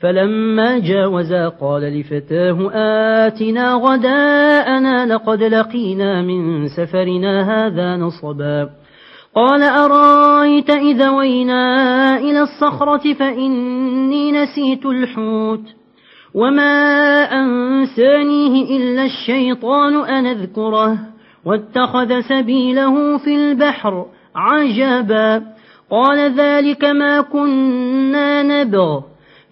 فلما جاوزا قال لفتاه آتنا غداءنا لقد لقينا من سفرنا هذا نصبا. قال أرأيت إذا وينا إلى الصخرة فإني نسيت الحوت وما أنسانيه إلا الشيطان أن أذكره واتخذ سبيله في البحر عجبا. قال ذلك ما كنا نبغ.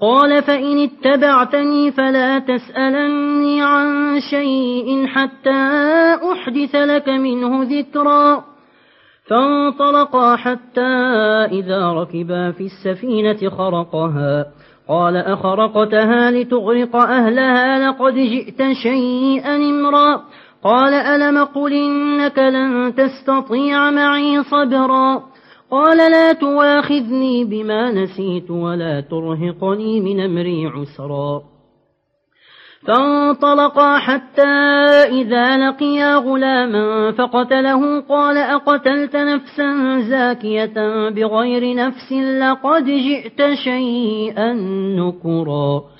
قال فإن اتبعتني فلا تسألني عن شيء حتى أحدث لك منه ذكرا. فانطلقا حتى إذا ركبا في السفينة خرقها. قال أخرقتها لتغرق أهلها لقد جئت شيئا امرا. قال ألم قل إنك لن تستطيع معي صبرا. قال لا تواخذني بما نسيت ولا ترهقني من أمري عسرا. فانطلقا حتى إذا لقيا غلاما فقتله قال أقتلت نفسا زاكية بغير نفس لقد جئت شيئا نكرا.